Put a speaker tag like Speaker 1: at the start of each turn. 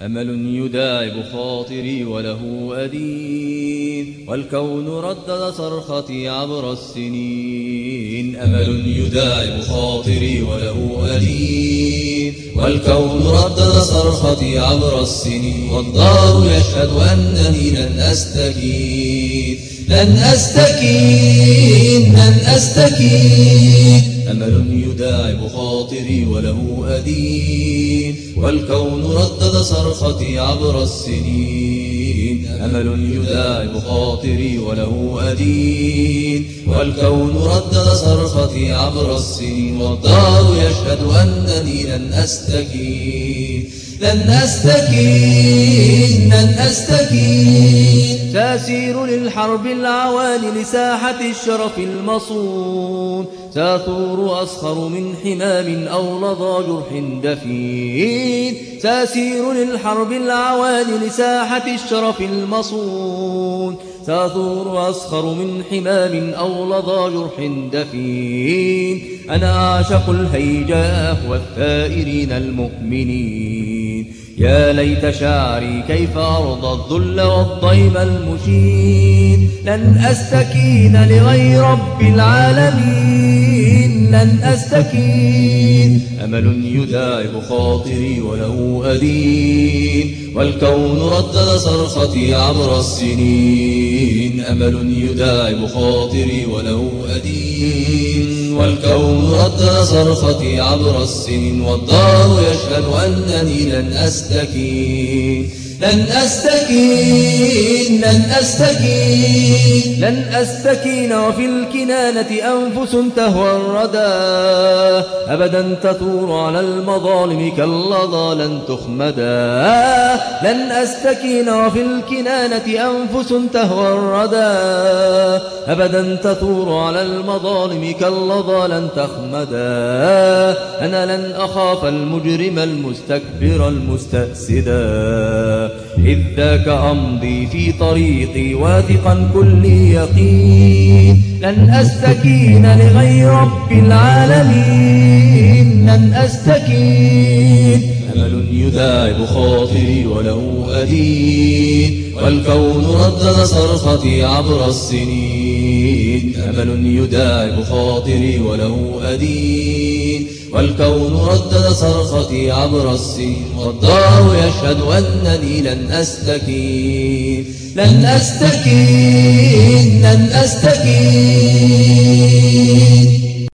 Speaker 1: أمل يداعب خاطري وله أدين والكون ردد صرختي عبر السنين. أمل يداعب خاطري وله أدين. والكون ردد صرختي عبر السنين والدار يشهد أنني لن أستكين لن أستكين لن أستكين أمل يداعب خاطري وله أدين والكون ردد صرختي عبر السنين. أمل يداعب خاطري وله أدين. والكون ردد صرختي عبر السنين والدار يشهد أنني لن أستكين. لن أستكين لن أستكين.
Speaker 2: ساسير للحرب العوالي لساحة الشرف المصون. ساثور أصخر من حمام أو لظى جرح دفين. ساسير للحرب العوالي لساحة الشرف المصون. ساثور أصخر من حمام أو لظى جرح دفين. أنا أعشق الهيجاء والثائرين المؤمنين. يا ليت شعري كيف أرضى الذل والضيم المشين. لن أستكين لغير رب العالمين. لن أستكين.
Speaker 1: أمل يداعب خاطري وله أدين. والكون ردد صرختي عبر السنين. أمل يداعب خاطري وله أدين. والكون ردد صرختي عبر السنين. والدار يشهد أنني لن أستكين. لن أستكين لن أستكين.
Speaker 2: لن أستكين وفي الكنانة أنفس تهوى الردى. أبدا تثور على المظالم كاللظى لن تخمدا. لن أستكين وفي الكنانة أنفس تهوى الردى. أبدا تثور على المظالم كاللظى لن تخمدا. أنا لن أخاف المجرم المستكبر المستأسدا. إذ ذاك أمضي في طريقي واثقا كل يقين. لن أستكين لغير رب العالمين. لن أستكين.
Speaker 1: أمل يداعب خاطري وله أدين والكون ردد صرختي عبر السنين. أمل يداعب خاطري وله أدين. والكون ردد صرختي عبر السنين. والدار يشهد أنني لن أستكين. لن أستكين لن أستكين.